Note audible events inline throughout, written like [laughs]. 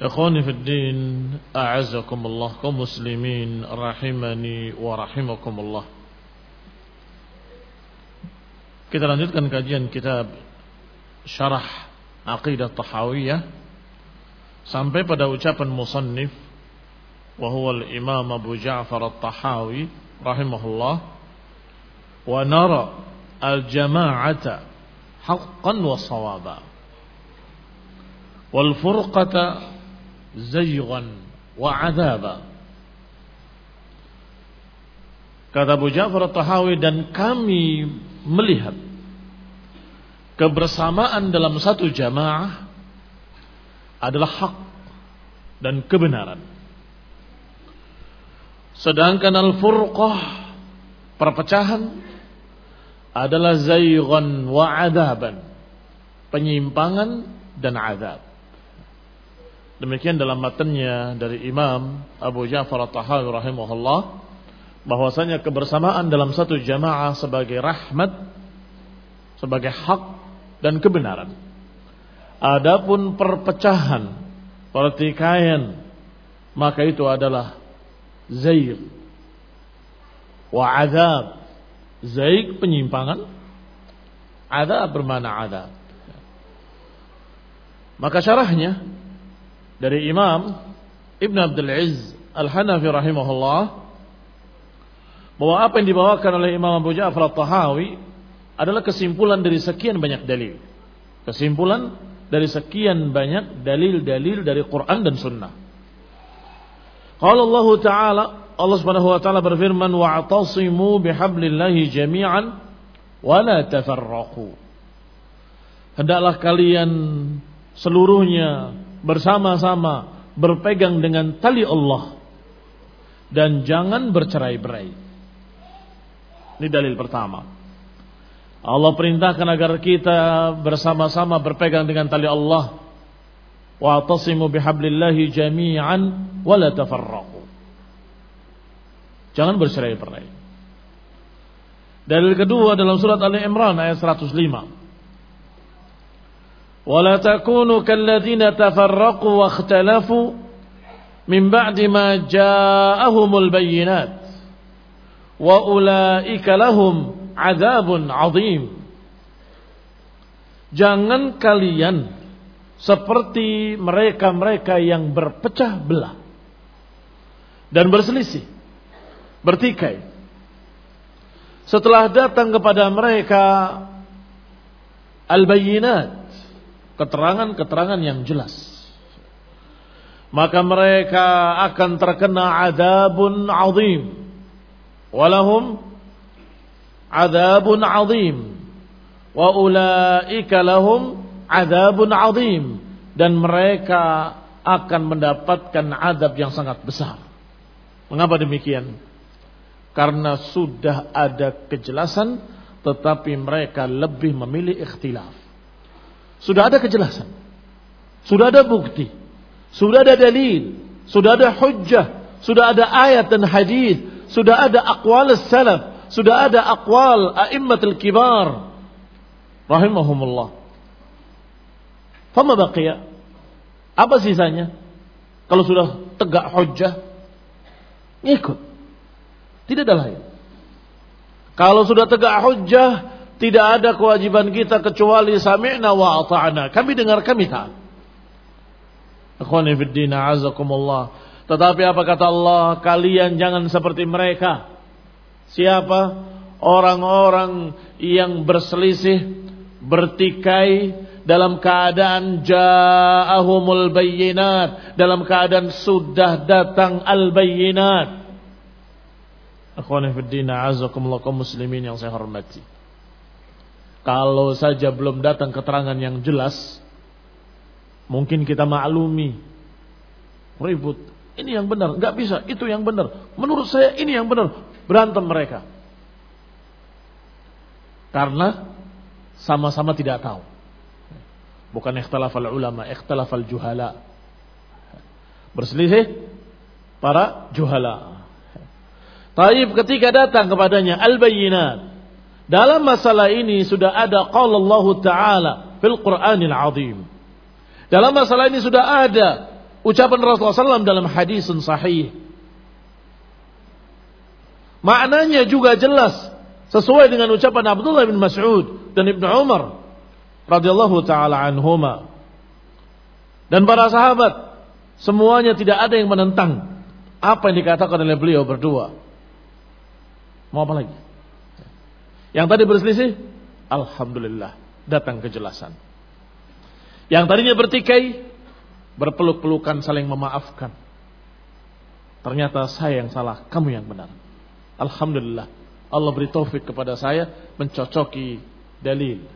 Ikhwani fi din, a'azzakumullah kaum muslimin rahimani wa rahimakumullah. Kita lanjutkan kajian kitab Syarah Aqidah Tahawiyah sampai pada ucapan musannif wa huwa al-Imam Abu Ja'far At-Tahawi rahimahullah wa nara al-jama'ata haqqan wa sawaba wal furqata zaygan wa azaba. Kata Abu Ja'far tahawi dan kami melihat kebersamaan dalam satu jamaah adalah hak dan kebenaran. Sedangkan al-furqah perpecahan adalah zaygan wa adaban. Penyimpangan dan azab. Demikian dalam matanya dari Imam Abu Ja'far At-Tahawi rahimahullah bahwasanya kebersamaan dalam satu jamaah sebagai rahmat sebagai hak dan kebenaran. Adapun perpecahan, pertikaian, maka itu adalah zair wa azab. Zaik penyimpangan, ada bermana ada. Maka syarahnya dari Imam Ibn Abdul Aziz Al-Hanafi rahimahullah bahwa apa yang dibawakan oleh Imam Abu Ja'far At-Tahawi adalah kesimpulan dari sekian banyak dalil. Kesimpulan dari sekian banyak dalil-dalil dari Quran dan Sunnah. Kalau Allah Ta'ala Allah Subhanahu wa taala berfirman wa'tasimu bihablillahi jami'an wa la tafarraqu. Hendaklah kalian seluruhnya bersama-sama berpegang dengan tali Allah dan jangan bercerai-berai. Ini dalil pertama. Allah perintahkan agar kita bersama-sama berpegang dengan tali Allah. Wa tasimu bihablillahi jami'an wa la tafarraqu. Jangan bercerai-berai. Dalil kedua dalam surat Ali Imran ayat 105. ولا تكونوا كالذين تفرقوا واختلفوا من بعد ما جاءهم البينات وأولئك لهم عذاب عظيم Jangan kalian seperti mereka-mereka yang berpecah belah dan berselisih, bertikai. Setelah datang kepada mereka al-bayyinat, keterangan-keterangan yang jelas. maka mereka akan terkena adabun azim. Walahum adabun azim. Wa ulaika lahum adabun azim. Dan mereka akan mendapatkan adab yang sangat besar. Mengapa demikian? Karena sudah ada kejelasan tetapi mereka lebih memilih ikhtilaf sudah ada kejelasan. Sudah ada bukti. Sudah ada dalil. Sudah ada hujjah. Sudah ada ayat dan hadis. Sudah ada aqwal salaf sudah ada aqwal a'immatul kibar. Rahimahumullah. Fama baqiya? Apa sisanya? Kalau sudah tegak hujjah ngikut. Tidak ada lain. Kalau sudah tegak hujjah, tidak ada kewajiban kita kecuali sami'na wa ata'na. Kami dengar, kami taat. Akhwani fiddina azakumullah. Tetapi apa kata Allah? Kalian jangan seperti mereka. Siapa? Orang-orang yang berselisih, bertikai dalam keadaan ja'ahumul bayyinat, dalam keadaan sudah datang al-bayyinat. Akhwanifiddina azakumullah kaum muslimin yang saya hormati. Kalau saja belum datang keterangan yang jelas, mungkin kita maklumi. Ribut. Ini yang benar, nggak bisa, itu yang benar. Menurut saya ini yang benar. Berantem mereka. Karena sama-sama tidak tahu. Bukan ikhtilafal ulama, ikhtilafal juhala. Berselisih para juhala. Taib ketika datang kepadanya al-bayyinat. Dalam masalah ini sudah ada qala Allah Ta'ala fil Qur'anil Azim. Dalam masalah ini sudah ada ucapan Rasulullah SAW dalam hadis sahih. Maknanya juga jelas sesuai dengan ucapan Abdullah bin Mas'ud dan Ibnu Umar radhiyallahu taala anhuma. Dan para sahabat semuanya tidak ada yang menentang apa yang dikatakan oleh beliau berdua. Mau apa lagi? Yang tadi berselisih, Alhamdulillah, datang kejelasan. Yang tadinya bertikai, berpeluk-pelukan saling memaafkan. Ternyata saya yang salah, kamu yang benar. Alhamdulillah, Allah beri taufik kepada saya mencocoki dalil,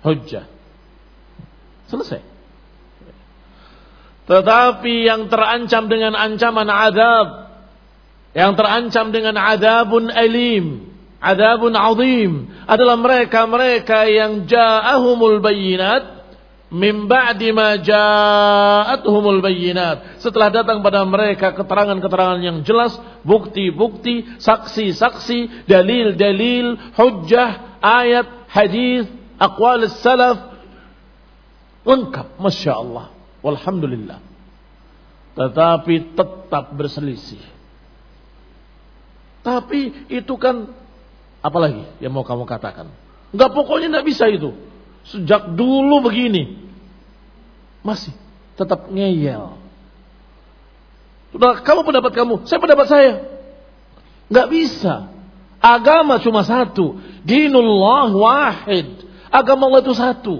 hujjah. Selesai. Tetapi yang terancam dengan ancaman azab yang terancam dengan adabun alim, adabun azim adalah mereka-mereka yang ja'ahumul bayyinat min ba'di ma ja'atuhumul bayyinat. Setelah datang pada mereka keterangan-keterangan yang jelas, bukti-bukti, saksi-saksi, dalil-dalil, hujjah, ayat, hadis, aqwal salaf lengkap, masya Allah, walhamdulillah. Tetapi tetap berselisih tapi itu kan apalagi yang mau kamu katakan? Enggak pokoknya enggak bisa itu. Sejak dulu begini. Masih tetap ngeyel. Sudah kamu pendapat kamu, saya pendapat saya. Enggak bisa. Agama cuma satu. Dinullah wahid. Agama Allah itu satu.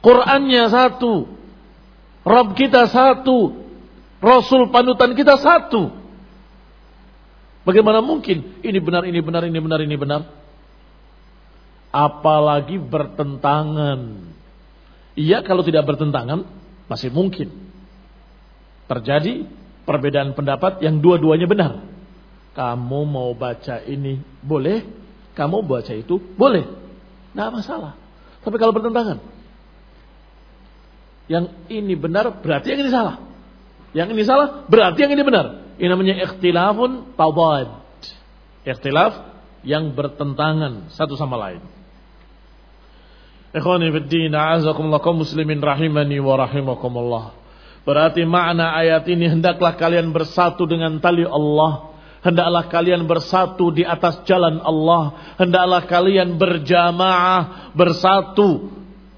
Qurannya satu. Rabb kita satu. Rasul panutan kita satu. Bagaimana mungkin ini benar, ini benar, ini benar, ini benar? Apalagi bertentangan. Iya kalau tidak bertentangan masih mungkin. Terjadi perbedaan pendapat yang dua-duanya benar. Kamu mau baca ini boleh, kamu baca itu boleh. Tidak masalah. Tapi kalau bertentangan. Yang ini benar berarti yang ini salah. Yang ini salah berarti yang ini benar. Ini namanya ikhtilafun tawad. Ikhtilaf yang bertentangan satu sama lain. Ikhwani fiddin, a'azakumullah kaum muslimin rahimani wa rahimakumullah. Berarti makna ayat ini hendaklah kalian bersatu dengan tali Allah. Hendaklah kalian bersatu di atas jalan Allah. Hendaklah kalian berjamaah, bersatu.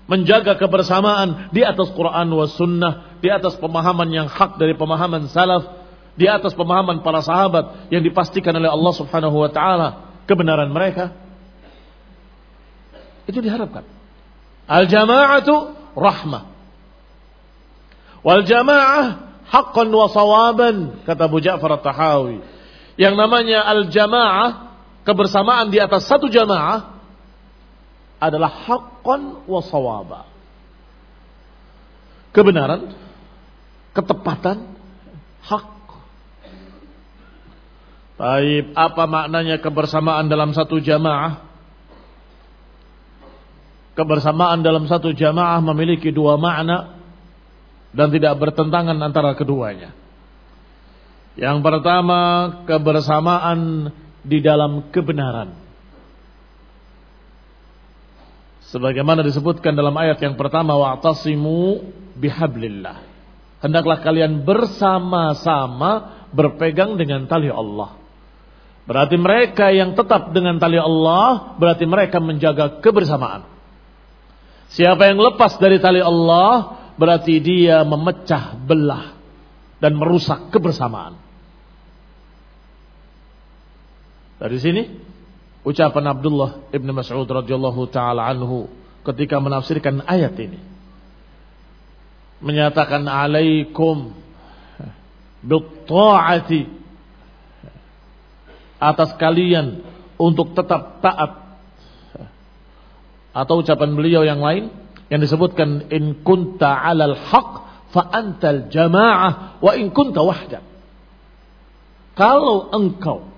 Menjaga kebersamaan di atas Quran wa sunnah. Di atas pemahaman yang hak dari pemahaman salaf di atas pemahaman para sahabat yang dipastikan oleh Allah Subhanahu wa taala kebenaran mereka itu diharapkan al jamaatu rahmah Wal jamaah haqqan wa sawaban kata Abu Ja'far At-Tahawi. Yang namanya al jamaah kebersamaan di atas satu jamaah adalah haqqan wa sawaba. Kebenaran, ketepatan, hak. Baik, apa maknanya kebersamaan dalam satu jamaah? Kebersamaan dalam satu jamaah memiliki dua makna dan tidak bertentangan antara keduanya. Yang pertama, kebersamaan di dalam kebenaran. Sebagaimana disebutkan dalam ayat yang pertama, wa'tasimu bihablillah. Hendaklah kalian bersama-sama berpegang dengan tali Allah. Berarti mereka yang tetap dengan tali Allah, berarti mereka menjaga kebersamaan. Siapa yang lepas dari tali Allah, berarti dia memecah belah dan merusak kebersamaan. Dari sini ucapan Abdullah ibn Mas'ud radhiyallahu taala anhu ketika menafsirkan ayat ini menyatakan alaikum bitta'ati atas kalian untuk tetap taat atau ucapan beliau yang lain yang disebutkan in kunta 'alal haq fa antal jamaah wa in kunta wahda. Kalau engkau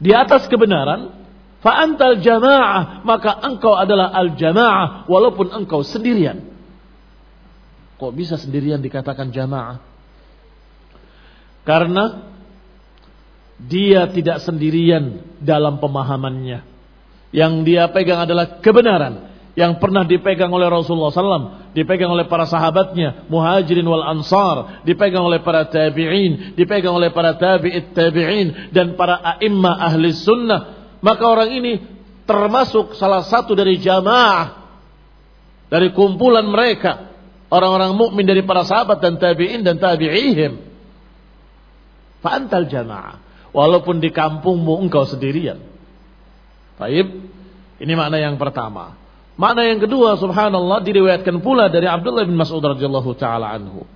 di atas kebenaran, fa antal jamaah, maka engkau adalah al jamaah walaupun engkau sendirian. Kok bisa sendirian dikatakan jamaah? Karena dia tidak sendirian dalam pemahamannya. Yang dia pegang adalah kebenaran yang pernah dipegang oleh Rasulullah SAW, dipegang oleh para sahabatnya, muhajirin wal ansar, dipegang oleh para tabi'in, dipegang oleh para tabi'it tabi'in, dan para a'imma ahli sunnah. Maka orang ini termasuk salah satu dari jamaah, dari kumpulan mereka, orang-orang mukmin dari para sahabat dan tabi'in dan tabi'ihim. Fa'antal jamaah. Walaupun di kampungmu engkau sendirian. Baik, ini makna yang pertama. Makna yang kedua subhanallah diriwayatkan pula dari Abdullah bin Mas'ud radhiyallahu taala anhu.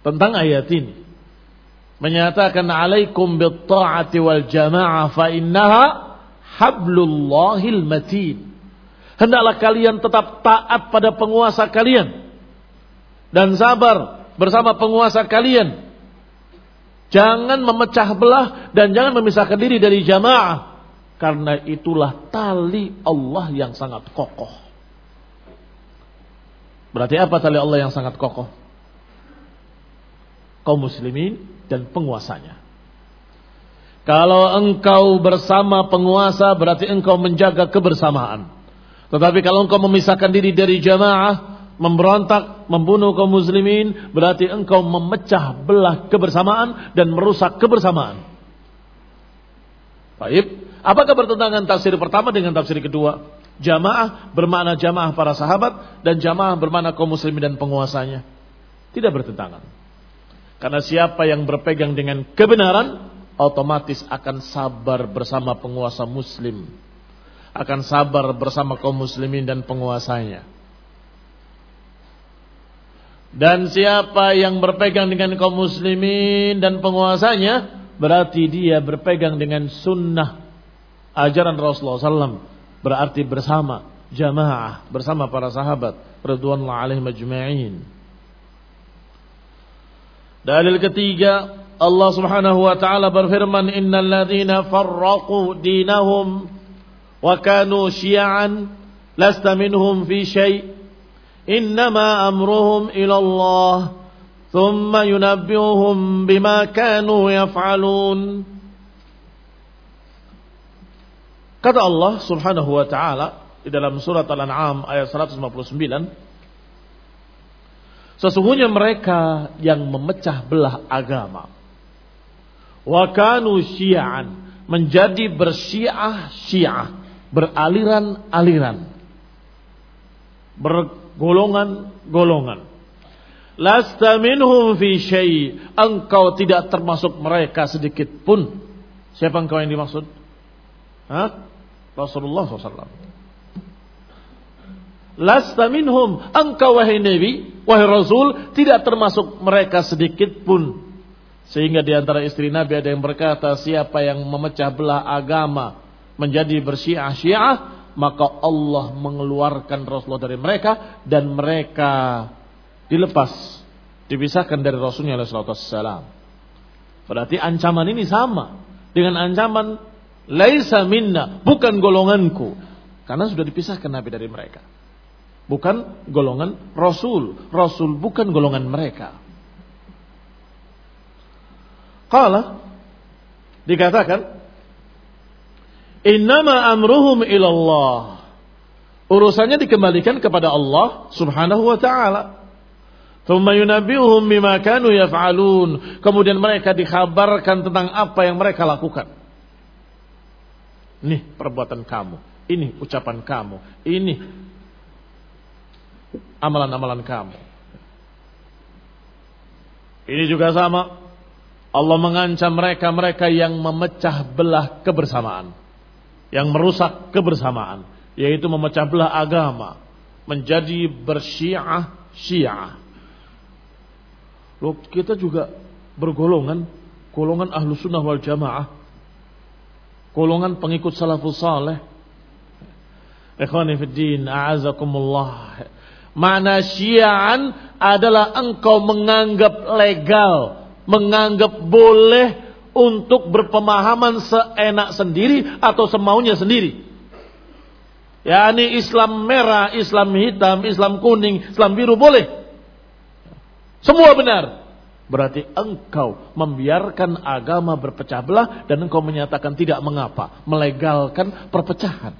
Tentang ayat ini. Menyatakan alaikum bit ta'ati wal jamaah fa innaha hablullahil matin. Hendaklah kalian tetap taat pada penguasa kalian dan sabar bersama penguasa kalian. Jangan memecah belah dan jangan memisahkan diri dari jamaah karena itulah tali Allah yang sangat kokoh. Berarti apa tali Allah yang sangat kokoh? Kaum muslimin dan penguasanya. Kalau engkau bersama penguasa berarti engkau menjaga kebersamaan. Tetapi kalau engkau memisahkan diri dari jamaah, memberontak, membunuh kaum muslimin, berarti engkau memecah belah kebersamaan dan merusak kebersamaan. Baik, Apakah bertentangan tafsir pertama dengan tafsir kedua? Jamaah bermakna jamaah para sahabat dan jamaah bermakna kaum muslimin dan penguasanya. Tidak bertentangan. Karena siapa yang berpegang dengan kebenaran otomatis akan sabar bersama penguasa muslim. Akan sabar bersama kaum muslimin dan penguasanya. Dan siapa yang berpegang dengan kaum muslimin dan penguasanya berarti dia berpegang dengan sunnah ajaran Rasulullah SAW berarti bersama jamaah bersama para sahabat radhiyallahu alaihim ajma'in. Dalil ketiga Allah Subhanahu wa taala berfirman innal ladzina farraqu dinahum wa kanu syi'an lasta minhum fi syai' innama amruhum ila Allah thumma yunabbi'uhum bima kanu yaf'alun Kata Allah Subhanahu wa taala di dalam surat Al-An'am ayat 159 Sesungguhnya mereka yang memecah belah agama wa kanu menjadi bersyiah syiah beraliran-aliran bergolongan-golongan lasta minhum fi syai engkau tidak termasuk mereka sedikit pun siapa engkau yang dimaksud Hah? Rasulullah SAW. Lasta minhum. Engkau wahai Nabi, wahai Rasul, tidak termasuk mereka sedikit pun. Sehingga di antara istri Nabi ada yang berkata, siapa yang memecah belah agama menjadi bersyiah-syiah, maka Allah mengeluarkan Rasulullah dari mereka dan mereka dilepas, dipisahkan dari Rasulnya SAW. Berarti ancaman ini sama dengan ancaman laisa minna, bukan golonganku. Karena sudah dipisahkan Nabi dari mereka bukan golongan Rasul. Rasul bukan golongan mereka. Qala dikatakan Innama amruhum ilallah. Urusannya dikembalikan kepada Allah Subhanahu wa taala. Thumma yunabbi'uhum bima kanu yaf'alun. Kemudian mereka dikhabarkan tentang apa yang mereka lakukan. Ini perbuatan kamu, ini ucapan kamu, ini amalan-amalan kamu. Ini juga sama. Allah mengancam mereka-mereka yang memecah belah kebersamaan. Yang merusak kebersamaan. Yaitu memecah belah agama. Menjadi bersyiah syiah. Loh, kita juga bergolongan. Golongan ahlu sunnah wal jamaah. Golongan pengikut salafus saleh. Ikhwani fiddin, a'azakumullah. Mana syian adalah engkau menganggap legal, menganggap boleh untuk berpemahaman seenak sendiri atau semaunya sendiri. Ya ini Islam merah, Islam hitam, Islam kuning, Islam biru boleh. Semua benar. Berarti engkau membiarkan agama berpecah belah dan engkau menyatakan tidak mengapa. Melegalkan perpecahan.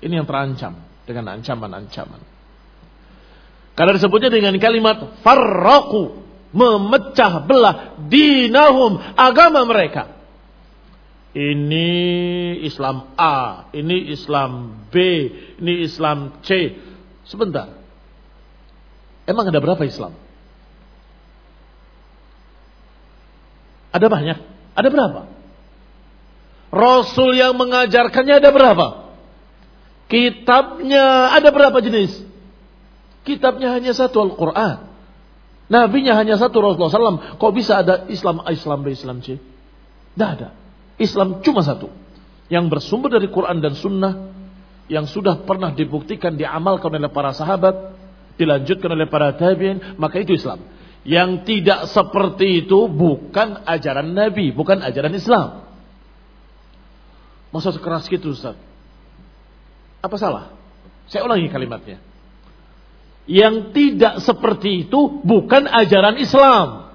Ini yang terancam dengan ancaman-ancaman. Karena disebutnya dengan kalimat farraku memecah belah dinahum agama mereka. Ini Islam A, ini Islam B, ini Islam C. Sebentar. Emang ada berapa Islam? Ada banyak. Ada berapa? Rasul yang mengajarkannya ada berapa? Kitabnya ada berapa jenis? Kitabnya hanya satu Al-Quran. Nabinya hanya satu Rasulullah SAW. Kok bisa ada Islam A, Islam B, Islam C? Tidak ada. Islam cuma satu. Yang bersumber dari Quran dan Sunnah. Yang sudah pernah dibuktikan, diamalkan oleh para sahabat. Dilanjutkan oleh para tabi'in. Maka itu Islam. Yang tidak seperti itu bukan ajaran Nabi. Bukan ajaran Islam. Masa sekeras gitu Ustaz? Apa salah? Saya ulangi kalimatnya. Yang tidak seperti itu bukan ajaran Islam.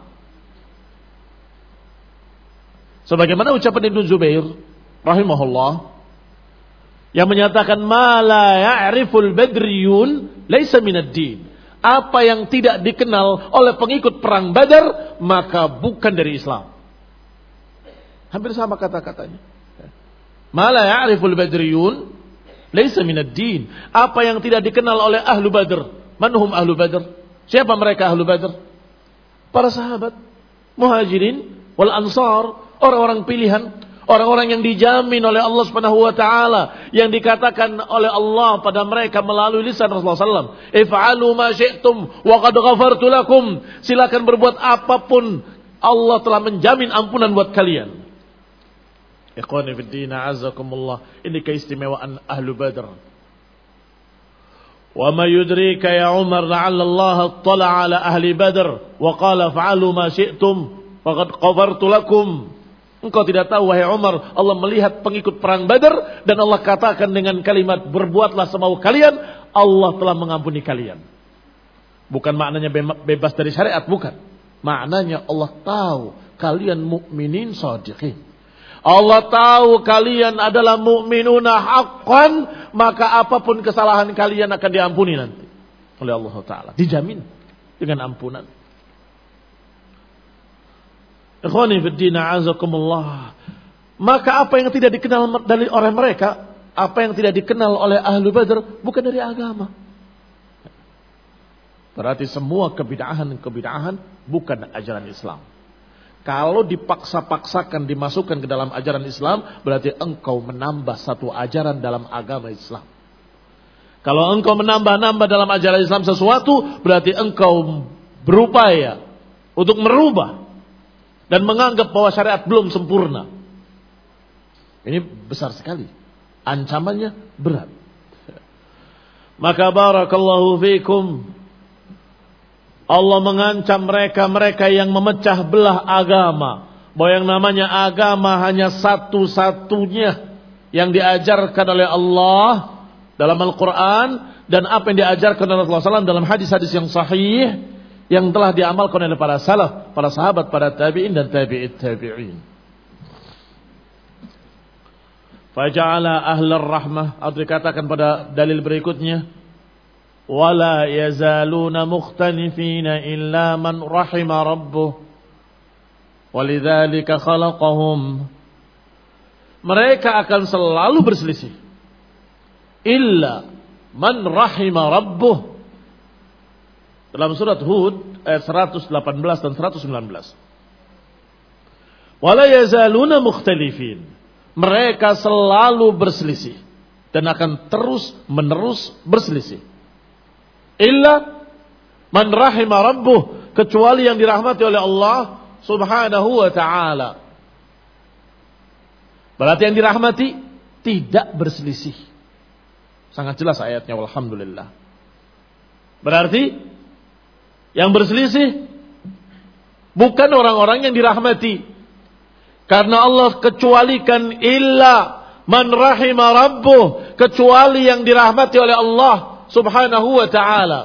Sebagaimana ucapan Ibnu Zubair rahimahullah yang menyatakan ma la ya'riful badriyun laisa minad din. Apa yang tidak dikenal oleh pengikut perang Badar maka bukan dari Islam. Hampir sama kata-katanya. Ma la ya'riful badriyun Laisa minad din. Apa yang tidak dikenal oleh ahlu badr. Manhum ahlu badr. Siapa mereka ahlu badr? Para sahabat. Muhajirin wal ansar. Orang-orang pilihan. Orang-orang yang dijamin oleh Allah subhanahu wa ta'ala. Yang dikatakan oleh Allah pada mereka melalui lisan Rasulullah SAW. If'alu ma syi'tum wa qad ghafartu lakum. Silakan berbuat apa pun. Allah telah menjamin ampunan buat kalian. Ikhwani azakumullah. Ini keistimewaan ahlu badr. Yudrika ya Umar la'alla Allah attala ala ahli badr. Wa qala fa'alu ma syi'tum. Faqad qafartu lakum. Engkau tidak tahu wahai Umar, Allah melihat pengikut perang Badar dan Allah katakan dengan kalimat berbuatlah semau kalian, Allah telah mengampuni kalian. Bukan maknanya bebas dari syariat, bukan. Maknanya Allah tahu kalian mukminin sadiqin. Allah tahu kalian adalah mukminuna haqqan, maka apa pun kesalahan kalian akan diampuni nanti oleh Allah taala. Dijamin dengan ampunan. Ikhwani fi azakumullah. Maka apa yang tidak dikenal dari oleh mereka, apa yang tidak dikenal oleh ahlu badr bukan dari agama. Berarti semua kebidahan-kebidahan bukan ajaran Islam. Kalau dipaksa-paksakan dimasukkan ke dalam ajaran Islam, berarti engkau menambah satu ajaran dalam agama Islam. Kalau engkau menambah-nambah dalam ajaran Islam sesuatu, berarti engkau berupaya untuk merubah dan menganggap bahwa syariat belum sempurna. Ini besar sekali. Ancamannya berat. Maka barakallahu fikum. Allah mengancam mereka-mereka yang memecah belah agama. Bahwa yang namanya agama hanya satu-satunya yang diajarkan oleh Allah dalam Al-Quran dan apa yang diajarkan oleh Rasulullah SAW dalam hadis-hadis yang sahih yang telah diamalkan oleh para salaf, para sahabat, para tabi'in dan tabi'it tabi'in. Faja'ala ahlar rahmah atau dikatakan pada dalil berikutnya wala yazaluna mukhtanifina illa man rahima rabbuh walidzalika khalaqahum mereka akan selalu berselisih illa man rahima rabbuh dalam surat Hud ayat 118 dan 119 wala yazaluna mukhtalifin mereka selalu berselisih dan akan terus menerus berselisih illa man rahima rabbuh kecuali yang dirahmati oleh Allah subhanahu wa ta'ala berarti yang dirahmati tidak berselisih Sangat jelas ayatnya walhamdulillah. Berarti yang berselisih bukan orang-orang yang dirahmati. Karena Allah kecualikan illa man rahima rabbuh. Kecuali yang dirahmati oleh Allah subhanahu wa ta'ala.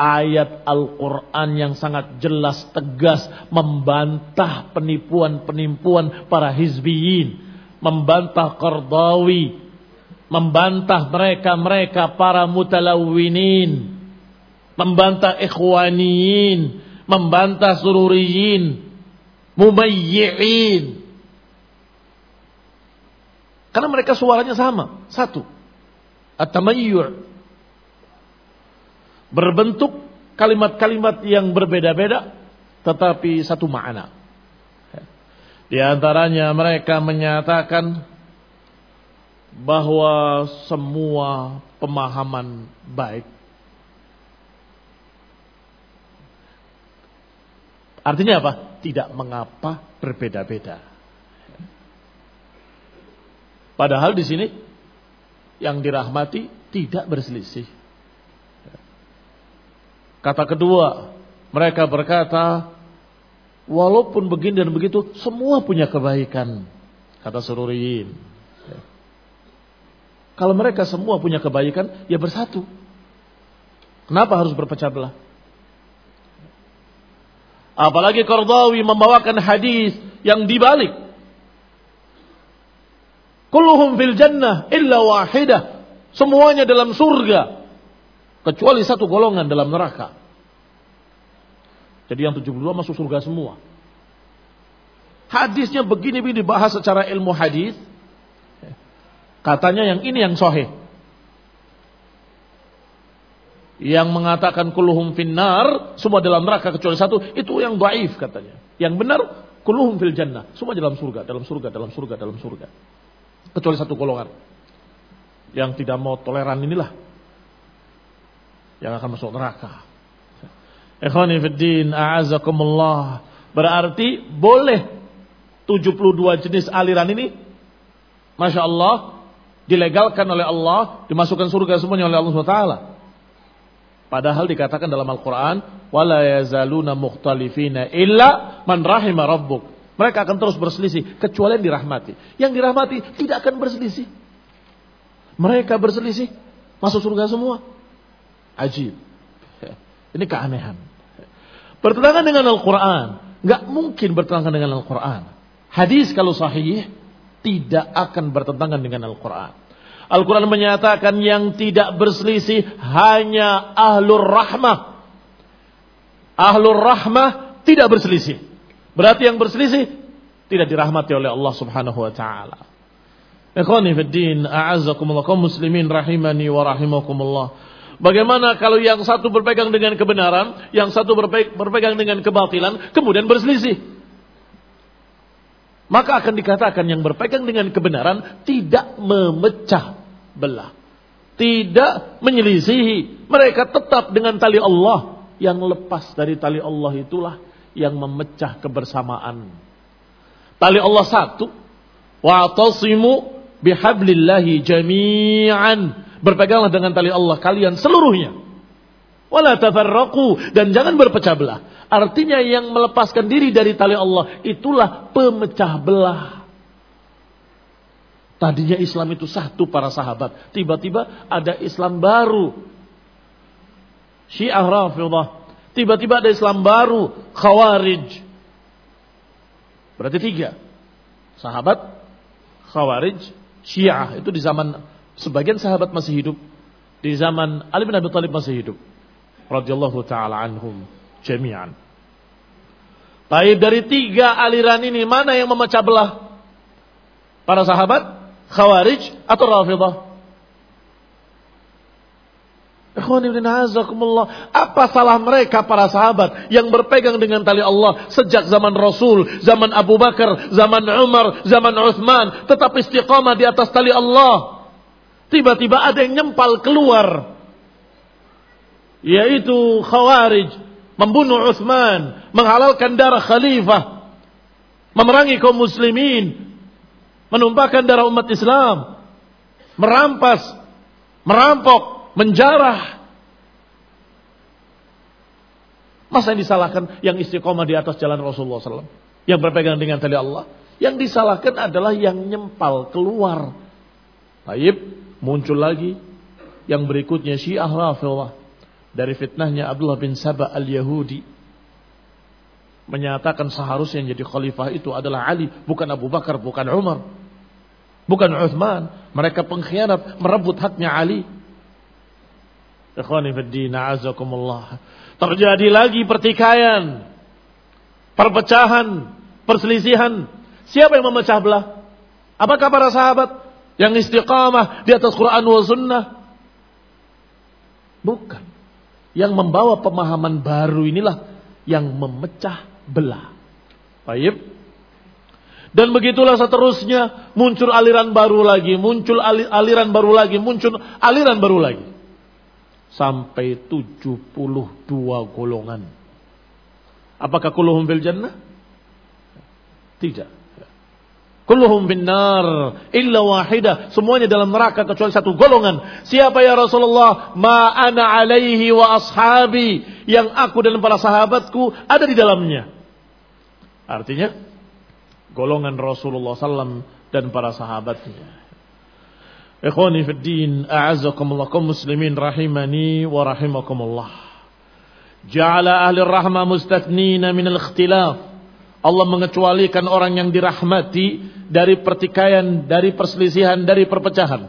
Ayat Al-Quran yang sangat jelas, tegas, membantah penipuan-penipuan para hizbiyin, membantah Qardawi, membantah mereka-mereka para mutalawinin, membantah ikhwaniyin, membantah sururiyin, mumayyi'in. Karena mereka suaranya sama, satu. At-tamayyu' berbentuk kalimat-kalimat yang berbeda-beda tetapi satu makna. Di antaranya mereka menyatakan bahwa semua pemahaman baik Artinya apa? Tidak mengapa berbeda-beda. Padahal di sini yang dirahmati tidak berselisih. Kata kedua, mereka berkata, walaupun begini dan begitu, semua punya kebaikan. Kata sururiyin. Kalau mereka semua punya kebaikan, ya bersatu. Kenapa harus berpecah belah? Apalagi Qardawi membawakan hadis yang dibalik. Kulluhum fil jannah illa wahidah. Semuanya dalam surga Kecuali satu golongan dalam neraka. Jadi yang 72 masuk surga semua. Hadisnya begini-begini dibahas secara ilmu hadis. Katanya yang ini yang sahih. Yang mengatakan kuluhum finnar, semua dalam neraka kecuali satu, itu yang dhaif katanya. Yang benar kuluhum fil jannah, semua dalam surga, dalam surga, dalam surga, dalam surga. Kecuali satu golongan. Yang tidak mau toleran inilah yang akan masuk neraka. Ikhwani fiddin, a'azakumullah. Berarti boleh 72 jenis aliran ini Masya Allah dilegalkan oleh Allah, dimasukkan surga semuanya oleh Allah SWT. Padahal dikatakan dalam Al-Quran, wala yazaluna illa man rahima rabbuk. Mereka akan terus berselisih kecuali yang dirahmati. Yang dirahmati tidak akan berselisih. Mereka berselisih masuk surga semua. Ajib. [laughs] Ini keanehan. Bertentangan dengan Al-Quran. Nggak mungkin bertentangan dengan Al-Quran. Hadis kalau sahih tidak akan bertentangan dengan Al-Quran. Al-Quran menyatakan yang tidak berselisih hanya ahlur rahmah. Ahlur rahmah tidak berselisih. Berarti yang berselisih tidak dirahmati oleh Allah subhanahu wa ta'ala. Ikhwani fi din, a'azzakumullah, kaum muslimin rahimani wa rahimakumullah. Bagaimana kalau yang satu berpegang dengan kebenaran, yang satu berpegang dengan kebatilan, kemudian berselisih? Maka akan dikatakan yang berpegang dengan kebenaran tidak memecah belah. Tidak menyelisihi. Mereka tetap dengan tali Allah. Yang lepas dari tali Allah itulah yang memecah kebersamaan. Tali Allah satu. Wa'tasimu bihablillahi jami'an. Berpeganglah dengan tali Allah kalian seluruhnya. Wala tafarraqu dan jangan berpecah belah. Artinya yang melepaskan diri dari tali Allah itulah pemecah belah. Tadinya Islam itu satu para sahabat. Tiba-tiba ada Islam baru. Syiah Rafidah. Tiba-tiba ada Islam baru. Khawarij. Berarti tiga. Sahabat, Khawarij, Syiah. Itu di zaman sebagian sahabat masih hidup. Di zaman Ali bin Abi Thalib masih hidup radhiyallahu taala anhum jami'an. Baik dari tiga aliran ini mana yang memecah belah? Para sahabat, Khawarij atau Rafidah? Apa salah mereka para sahabat yang berpegang dengan tali Allah sejak zaman Rasul, zaman Abu Bakar, zaman Umar, zaman Uthman, tetap istiqamah di atas tali Allah. Tiba-tiba ada yang nyempal keluar yaitu Khawarij membunuh Uthman, menghalalkan darah khalifah, memerangi kaum muslimin, menumpahkan darah umat Islam, merampas, merampok, menjarah. Masa yang disalahkan yang istiqomah di atas jalan Rasulullah SAW. Yang berpegang dengan tali Allah. Yang disalahkan adalah yang nyempal keluar. Taib muncul lagi. Yang berikutnya Syiah Rafillah dari fitnahnya Abdullah bin Sabah al-Yahudi menyatakan seharusnya yang jadi khalifah itu adalah Ali, bukan Abu Bakar, bukan Umar, bukan Uthman. Mereka pengkhianat merebut haknya Ali. Terjadi lagi pertikaian, perpecahan, perselisihan. Siapa yang memecah belah? Apakah para sahabat yang istiqamah di atas Quran wa sunnah? Bukan. Yang membawa pemahaman baru inilah yang memecah belah. Baik. Dan begitulah seterusnya muncul aliran baru lagi, muncul aliran baru lagi, muncul aliran baru lagi. Sampai 72 golongan. Apakah kuluhum fil jannah? Tidak. Kulluhum binnar illa wahidah. Semuanya dalam neraka kecuali satu golongan. Siapa ya Rasulullah? Ma ana alaihi wa ashabi. Yang aku dan para sahabatku ada di dalamnya. Artinya golongan Rasulullah SAW dan para sahabatnya. Ikhwani fi din, a'azzakumullah kaum muslimin rahimani wa rahimakumullah. Ja'ala ahli rahmah mustathnina min al-ikhtilaf Allah mengecualikan orang yang dirahmati dari pertikaian, dari perselisihan, dari perpecahan.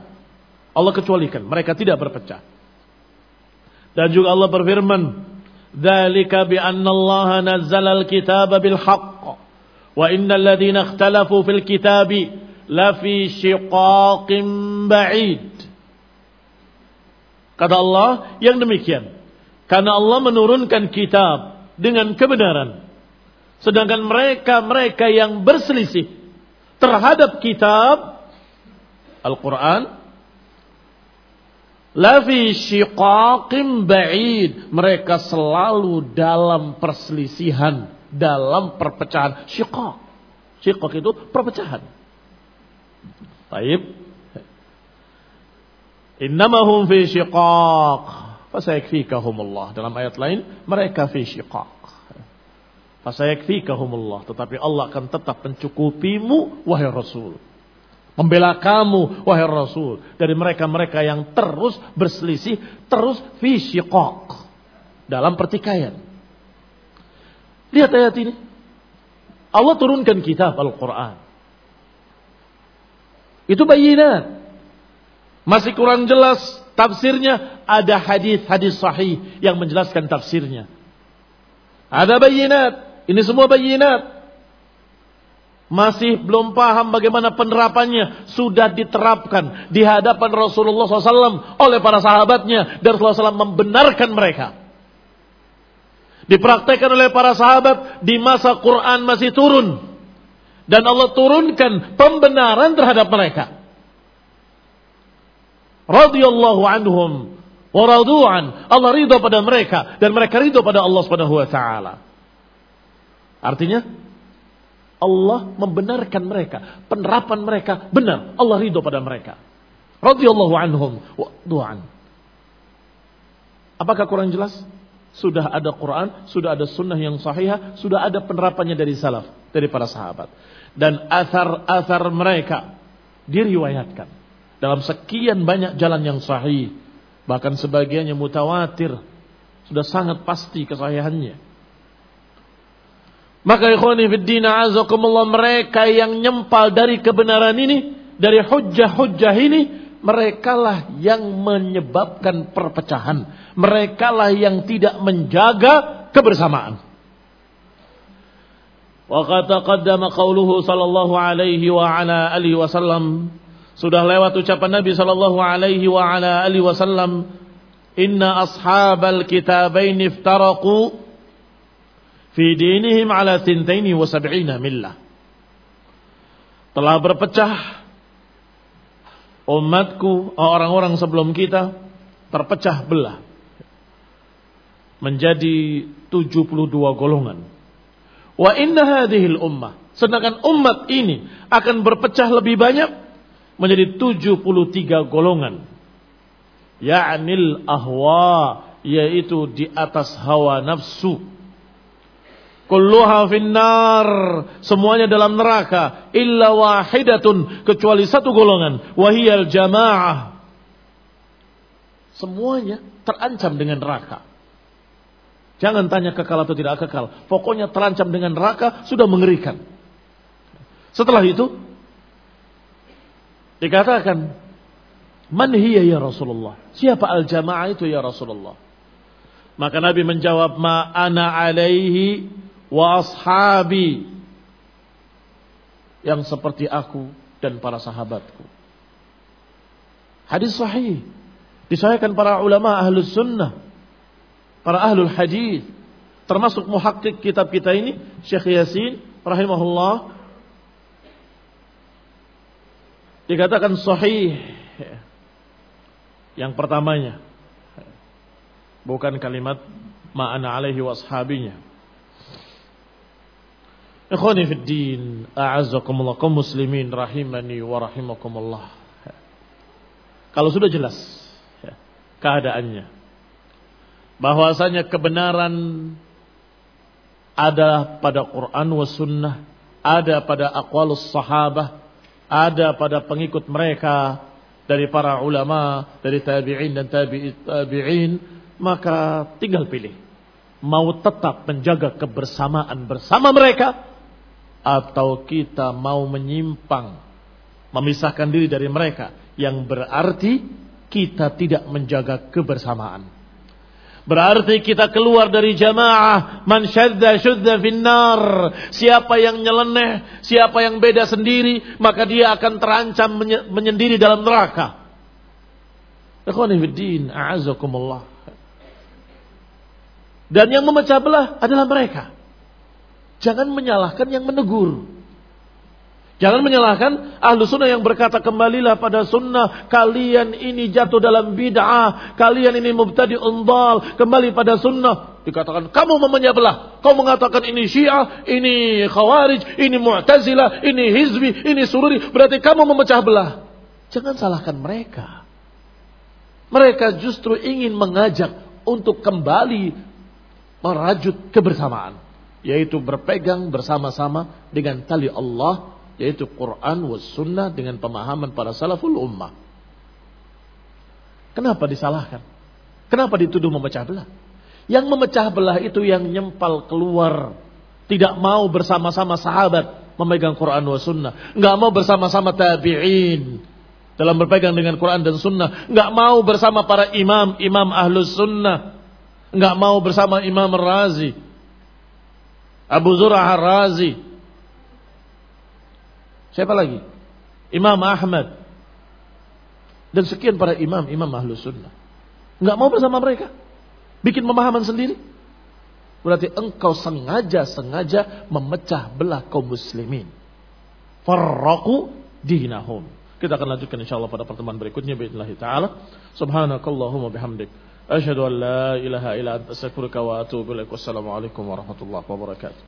Allah kecualikan, mereka tidak berpecah. Dan juga Allah berfirman, "Dzalika bi anna Allah nazzala al-kitaba bil haqq wa innal ladzina ikhtalafu fil kitabi la fi shiqaqin ba'id." Kata Allah, yang demikian. Karena Allah menurunkan kitab dengan kebenaran Sedangkan mereka-mereka yang berselisih terhadap kitab Al-Quran Lafi syiqaqim ba'id. Mereka selalu dalam perselisihan. Dalam perpecahan. Syiqaq. Syiqaq itu perpecahan. Taib. Innamahum fi syiqaq. Fasayakfikahumullah. Dalam ayat lain. Mereka fi syiqaq. Fasayakfikahumullah. Tetapi Allah akan tetap mencukupimu, wahai Rasul. Membela kamu, wahai Rasul. Dari mereka-mereka yang terus berselisih, terus fisyikok. Dalam pertikaian. Lihat ayat ini. Allah turunkan kitab Al-Quran. Itu bayinat. Masih kurang jelas tafsirnya. Ada hadis-hadis sahih yang menjelaskan tafsirnya. Ada bayinat. Ini semua bayinat. Masih belum paham bagaimana penerapannya. Sudah diterapkan di hadapan Rasulullah SAW oleh para sahabatnya. Dan Rasulullah SAW membenarkan mereka. Dipraktekkan oleh para sahabat di masa Quran masih turun. Dan Allah turunkan pembenaran terhadap mereka. Radiyallahu anhum wa radu'an. Allah ridho pada mereka dan mereka ridho pada Allah Subhanahu wa taala. Artinya Allah membenarkan mereka, penerapan mereka benar, Allah ridho pada mereka. Radiyallahu anhum wa du'an. Apakah kurang jelas? Sudah ada Quran, sudah ada sunnah yang sahih, sudah ada penerapannya dari salaf, dari para sahabat. Dan asar-asar mereka diriwayatkan dalam sekian banyak jalan yang sahih. Bahkan sebagiannya mutawatir. Sudah sangat pasti kesahihannya. Maka ikhwani fiddina azakumullah mereka yang nyempal dari kebenaran ini. Dari hujah-hujah ini merekalah yang menyebabkan perpecahan. Merekalah yang tidak menjaga kebersamaan. Wa qad taqaddama qauluhu sallallahu alaihi wa ala alihi wasallam. Sudah lewat ucapan Nabi sallallahu alaihi wa ala alihi wasallam, "Inna ashabal kitabain iftaraqu fi dinihim ala tintaini wa sab'ina millah." Telah berpecah umatku, orang-orang sebelum kita terpecah belah menjadi 72 golongan. Wa inna hadhil ummah. Sedangkan umat ini akan berpecah lebih banyak menjadi 73 golongan. Ya'nil ahwa yaitu di atas hawa nafsu Kulluha finnar. Semuanya dalam neraka. Illa wahidatun. Kecuali satu golongan. Wahiyal jamaah. Semuanya terancam dengan neraka. Jangan tanya kekal atau tidak kekal. Pokoknya terancam dengan neraka sudah mengerikan. Setelah itu dikatakan, "Man hiya ya Rasulullah?" Siapa al-jamaah itu ya Rasulullah? Maka Nabi menjawab, "Ma ana alaihi wa ashabi yang seperti aku dan para sahabatku. Hadis sahih disahihkan para ulama ahlus sunnah, para ahlul hadis, termasuk muhakkik kitab kita ini Syekh Yasin rahimahullah dikatakan sahih. Yang pertamanya bukan kalimat ma'ana alaihi washabinya Ikhwani fi din, muslimin rahimani wa rahimakumullah. Kalau sudah jelas ya, keadaannya bahwasanya kebenaran ada pada Quran wa sunnah, ada pada aqwalus sahabah, ada pada pengikut mereka dari para ulama, dari tabi'in dan tabi'in, maka tinggal pilih. Mau tetap menjaga kebersamaan bersama mereka atau kita mau menyimpang, memisahkan diri dari mereka, yang berarti kita tidak menjaga kebersamaan. Berarti kita keluar dari jamaah man syadda syudda finnar. Siapa yang nyeleneh, siapa yang beda sendiri, maka dia akan terancam menyendiri dalam neraka. Dan yang memecah belah adalah mereka. Jangan menyalahkan yang menegur. Jangan menyalahkan ahlu sunnah yang berkata kembalilah pada sunnah. Kalian ini jatuh dalam bid'ah. Kalian ini mubtadi undal. Kembali pada sunnah. Dikatakan kamu memecah belah. Kau mengatakan ini syiah, ini khawarij, ini mu'tazilah, ini hizbi, ini sururi. Berarti kamu memecah belah. Jangan salahkan mereka. Mereka justru ingin mengajak untuk kembali merajut kebersamaan yaitu berpegang bersama-sama dengan tali Allah yaitu Quran was sunnah dengan pemahaman para salaful ummah. Kenapa disalahkan? Kenapa dituduh memecah belah? Yang memecah belah itu yang nyempal keluar, tidak mau bersama-sama sahabat memegang Quran was sunnah, nggak mau bersama-sama tabi'in dalam berpegang dengan Quran dan sunnah, nggak mau bersama para imam, imam ahlus sunnah, nggak mau bersama Imam Razi, Abu Zur'ah Ar-Razi. Siapa lagi? Imam Ahmad. Dan sekian para imam, imam ahlu sunnah. Nggak mau bersama mereka. Bikin pemahaman sendiri. Berarti engkau sengaja-sengaja memecah belah kaum muslimin. Farraku dinahum. Kita akan lanjutkan insya Allah pada pertemuan berikutnya. Bismillahirrahmanirrahim. ta'ala. Subhanakallahumma bihamdik. Asyadu an la ilaha ila anta astaghfiruka wa atubu. Wassalamualaikum warahmatullahi wabarakatuh.